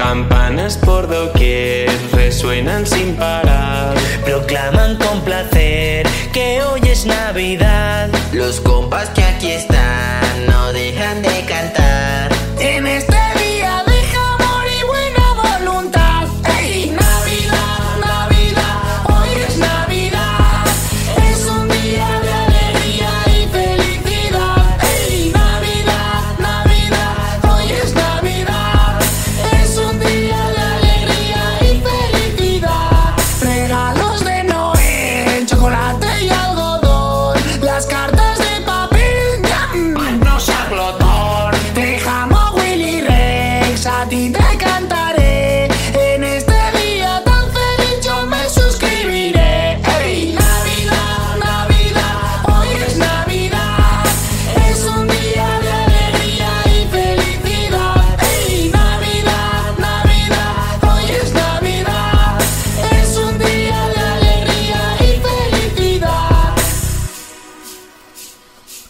campanas por doquier resuenan sin parar. Proclaman con placer que hoy es Navidad. Los compas que aquí están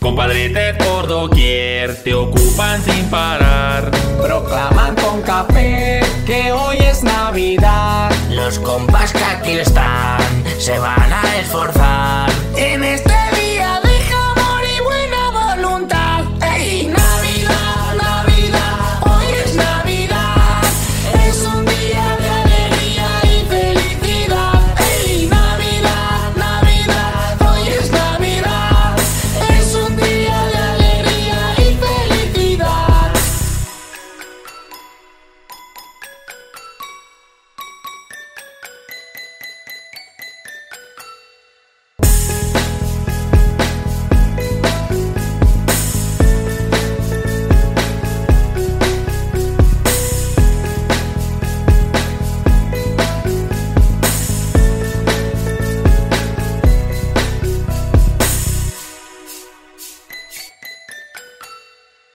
Compadrete por doquier, te ocupan sin parar. Proclaman con café que hoy es Navidad. Los compas que aquí están se van a esforzar este